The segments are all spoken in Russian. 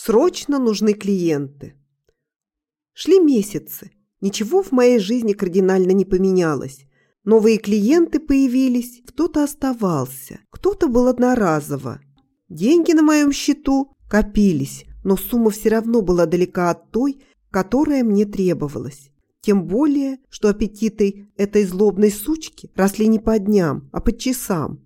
Срочно нужны клиенты. Шли месяцы. Ничего в моей жизни кардинально не поменялось. Новые клиенты появились, кто-то оставался, кто-то был одноразово. Деньги на моем счету копились, но сумма все равно была далека от той, которая мне требовалась. Тем более, что аппетиты этой злобной сучки росли не по дням, а по часам.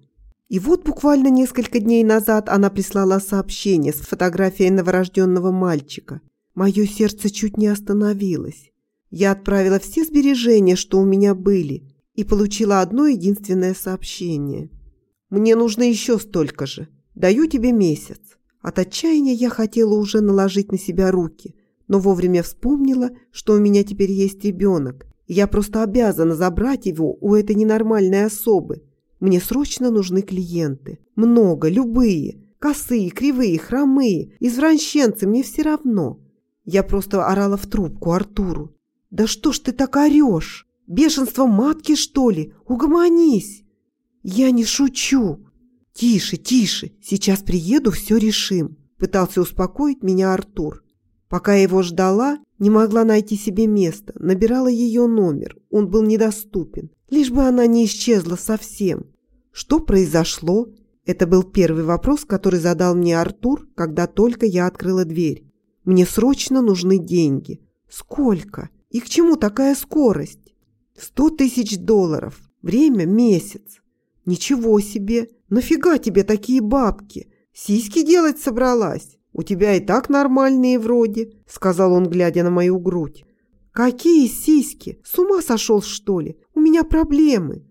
И вот буквально несколько дней назад она прислала сообщение с фотографией новорожденного мальчика. Мое сердце чуть не остановилось. Я отправила все сбережения, что у меня были, и получила одно единственное сообщение. «Мне нужно еще столько же. Даю тебе месяц». От отчаяния я хотела уже наложить на себя руки, но вовремя вспомнила, что у меня теперь есть ребенок, и я просто обязана забрать его у этой ненормальной особы, мне срочно нужны клиенты. Много, любые. Косые, кривые, хромые, извращенцы, мне все равно. Я просто орала в трубку Артуру. «Да что ж ты так орешь? Бешенство матки, что ли? Угомонись!» «Я не шучу!» «Тише, тише, сейчас приеду, все решим», – пытался успокоить меня Артур. Пока я его ждала, не могла найти себе места, набирала ее номер, он был недоступен, лишь бы она не исчезла совсем. Что произошло? Это был первый вопрос, который задал мне Артур, когда только я открыла дверь. Мне срочно нужны деньги. Сколько? И к чему такая скорость? Сто тысяч долларов. Время – месяц. Ничего себе. Нафига тебе такие бабки? Сиськи делать собралась? У тебя и так нормальные вроде, сказал он, глядя на мою грудь. Какие сиськи? С ума сошел, что ли? У меня проблемы.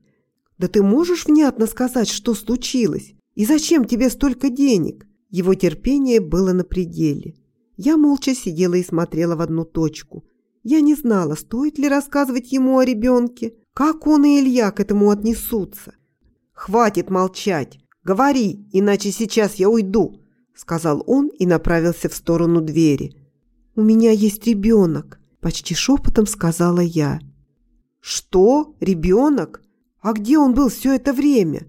«Да ты можешь внятно сказать, что случилось? И зачем тебе столько денег?» Его терпение было на пределе. Я молча сидела и смотрела в одну точку. Я не знала, стоит ли рассказывать ему о ребенке, как он и Илья к этому отнесутся. «Хватит молчать! Говори, иначе сейчас я уйду!» сказал он и направился в сторону двери. «У меня есть ребенок», – почти шепотом сказала я. «Что? Ребенок? А где он был все это время?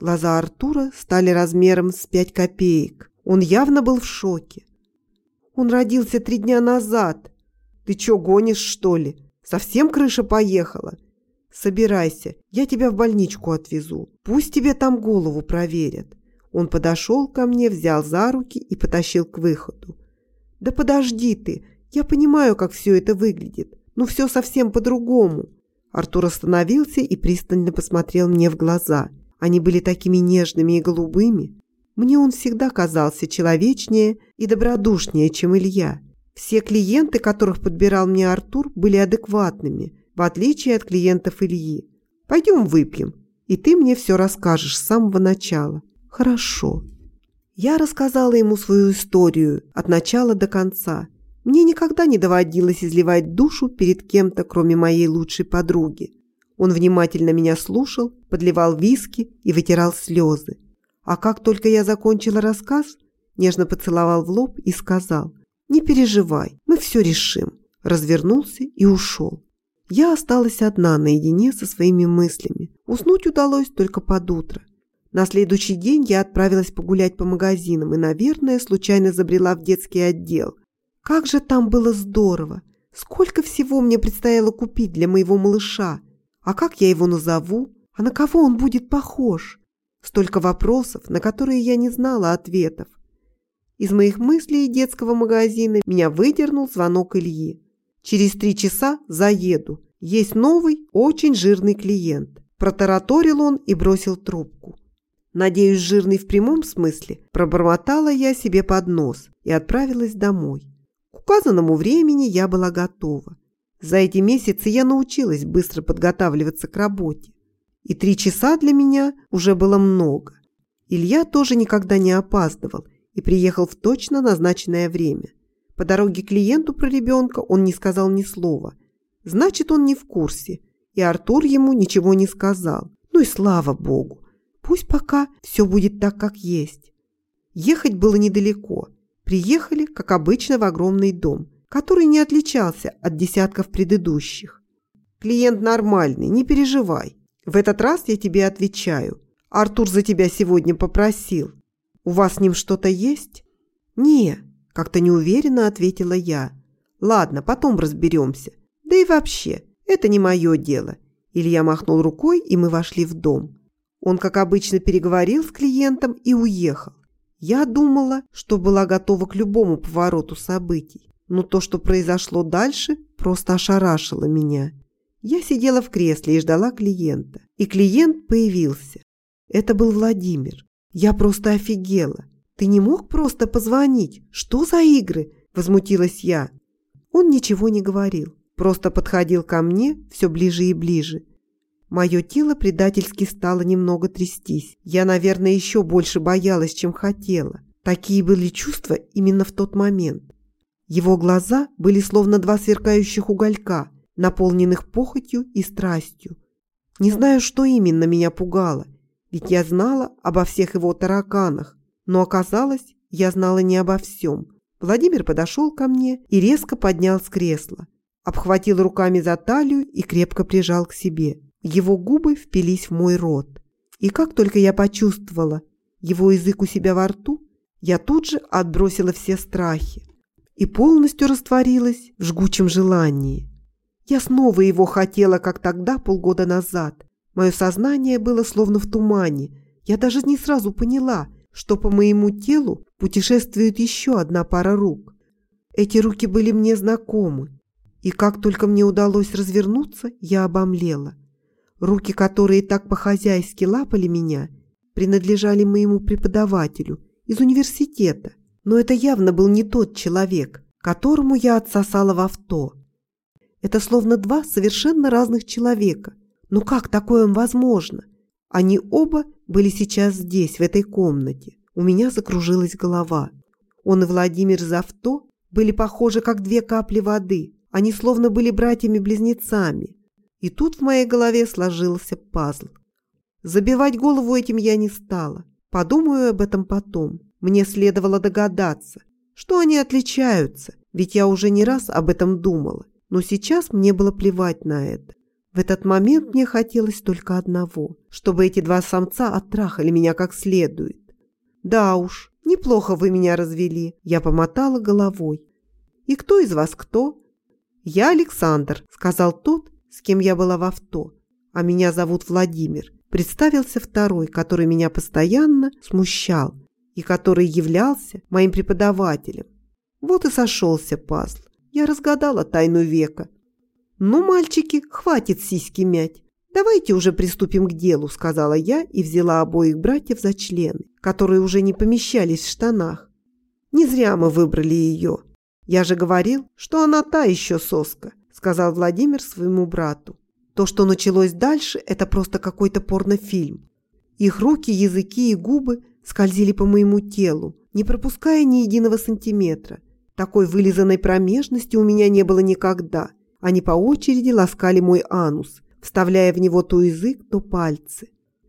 Глаза Артура стали размером с пять копеек. Он явно был в шоке. Он родился три дня назад. Ты что, гонишь, что ли? Совсем крыша поехала? Собирайся, я тебя в больничку отвезу. Пусть тебе там голову проверят. Он подошел ко мне, взял за руки и потащил к выходу. Да подожди ты, я понимаю, как все это выглядит, но все совсем по-другому. Артур остановился и пристально посмотрел мне в глаза. Они были такими нежными и голубыми. Мне он всегда казался человечнее и добродушнее, чем Илья. Все клиенты, которых подбирал мне Артур, были адекватными, в отличие от клиентов Ильи. «Пойдем выпьем, и ты мне все расскажешь с самого начала». «Хорошо». Я рассказала ему свою историю от начала до конца – мне никогда не доводилось изливать душу перед кем-то, кроме моей лучшей подруги. Он внимательно меня слушал, подливал виски и вытирал слезы. А как только я закончила рассказ, нежно поцеловал в лоб и сказал «Не переживай, мы все решим». Развернулся и ушел. Я осталась одна наедине со своими мыслями. Уснуть удалось только под утро. На следующий день я отправилась погулять по магазинам и, наверное, случайно забрела в детский отдел, как же там было здорово! Сколько всего мне предстояло купить для моего малыша! А как я его назову? А на кого он будет похож? Столько вопросов, на которые я не знала ответов. Из моих мыслей детского магазина меня выдернул звонок Ильи. Через три часа заеду. Есть новый, очень жирный клиент. Протараторил он и бросил трубку. Надеюсь, жирный в прямом смысле, пробормотала я себе под нос и отправилась домой. Указанному времени я была готова. За эти месяцы я научилась быстро подготавливаться к работе. И три часа для меня уже было много. Илья тоже никогда не опаздывал и приехал в точно назначенное время. По дороге клиенту про ребенка он не сказал ни слова. Значит, он не в курсе, и Артур ему ничего не сказал. Ну и слава богу. Пусть пока все будет так, как есть. Ехать было недалеко, Приехали, как обычно, в огромный дом, который не отличался от десятков предыдущих. «Клиент нормальный, не переживай. В этот раз я тебе отвечаю. Артур за тебя сегодня попросил. У вас с ним что-то есть?» «Не, Как-то неуверенно ответила я. Ладно, потом разберемся. Да и вообще, это не мое дело. Илья махнул рукой, и мы вошли в дом. Он, как обычно, переговорил с клиентом и уехал. Я думала, что была готова к любому повороту событий, но то, что произошло дальше, просто ошарашило меня. Я сидела в кресле и ждала клиента. И клиент появился. Это был Владимир. Я просто офигела. Ты не мог просто позвонить? Что за игры? Возмутилась я. Он ничего не говорил. Просто подходил ко мне все ближе и ближе. Мое тело предательски стало немного трястись. Я, наверное, еще больше боялась, чем хотела. Такие были чувства именно в тот момент. Его глаза были словно два сверкающих уголька, наполненных похотью и страстью. Не знаю, что именно меня пугало, ведь я знала обо всех его тараканах, но оказалось, я знала не обо всем. Владимир подошел ко мне и резко поднял с кресла, обхватил руками за талию и крепко прижал к себе. Его губы впились в мой рот. И как только я почувствовала его язык у себя во рту, я тут же отбросила все страхи и полностью растворилась в жгучем желании. Я снова его хотела, как тогда, полгода назад. Мое сознание было словно в тумане. Я даже не сразу поняла, что по моему телу путешествует еще одна пара рук. Эти руки были мне знакомы. И как только мне удалось развернуться, я обомлела. Руки, которые так по-хозяйски лапали меня, принадлежали моему преподавателю из университета. Но это явно был не тот человек, которому я отсосала в авто. Это словно два совершенно разных человека. Но как такое возможно? Они оба были сейчас здесь, в этой комнате. У меня закружилась голова. Он и Владимир за авто были похожи, как две капли воды. Они словно были братьями-близнецами. И тут в моей голове сложился пазл. Забивать голову этим я не стала. Подумаю об этом потом. Мне следовало догадаться, что они отличаются, ведь я уже не раз об этом думала. Но сейчас мне было плевать на это. В этот момент мне хотелось только одного, чтобы эти два самца оттрахали меня как следует. Да уж, неплохо вы меня развели, я помотала головой. И кто из вас кто? Я Александр, сказал тот, с кем я была в авто. А меня зовут Владимир. Представился второй, который меня постоянно смущал и который являлся моим преподавателем. Вот и сошелся пазл. Я разгадала тайну века. «Ну, мальчики, хватит сиськи мять. Давайте уже приступим к делу», — сказала я и взяла обоих братьев за члены, которые уже не помещались в штанах. «Не зря мы выбрали ее. Я же говорил, что она та еще соска сказал Владимир своему брату. То, что началось дальше, это просто какой-то порнофильм. Их руки, языки и губы скользили по моему телу, не пропуская ни единого сантиметра. Такой вылизанной промежности у меня не было никогда. Они по очереди ласкали мой анус, вставляя в него то язык, то пальцы.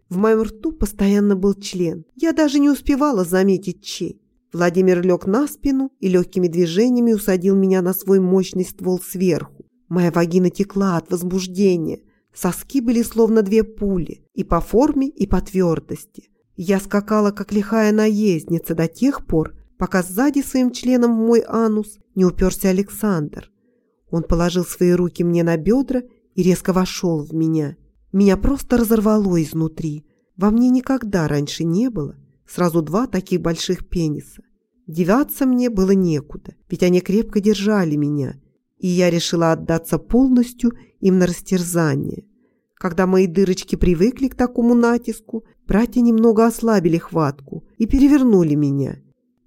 В моем рту постоянно был член. Я даже не успевала заметить чей. Владимир лег на спину и легкими движениями усадил меня на свой мощный ствол сверху. Моя вагина текла от возбуждения. Соски были словно две пули, и по форме, и по твердости. Я скакала, как лихая наездница, до тех пор, пока сзади своим членом в мой анус не уперся Александр. Он положил свои руки мне на бедра и резко вошел в меня. Меня просто разорвало изнутри. Во мне никогда раньше не было сразу два таких больших пениса. Деваться мне было некуда, ведь они крепко держали меня – и я решила отдаться полностью им на растерзание. Когда мои дырочки привыкли к такому натиску, братья немного ослабили хватку и перевернули меня.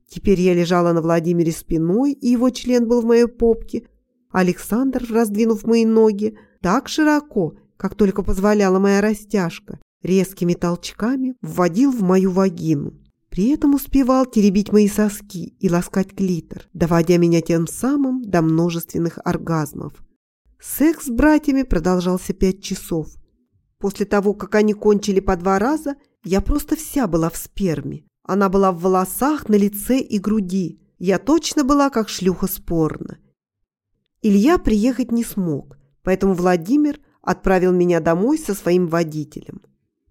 Теперь я лежала на Владимире спиной, и его член был в моей попке. Александр, раздвинув мои ноги, так широко, как только позволяла моя растяжка, резкими толчками вводил в мою вагину. При этом успевал теребить мои соски и ласкать клитор, доводя меня тем самым до множественных оргазмов. Секс с братьями продолжался пять часов. После того, как они кончили по два раза, я просто вся была в сперме. Она была в волосах, на лице и груди. Я точно была как шлюха спорно. Илья приехать не смог, поэтому Владимир отправил меня домой со своим водителем.